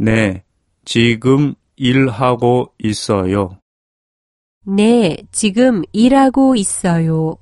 네, 지금 일하고 있어요. 네, 지금 일하고 있어요.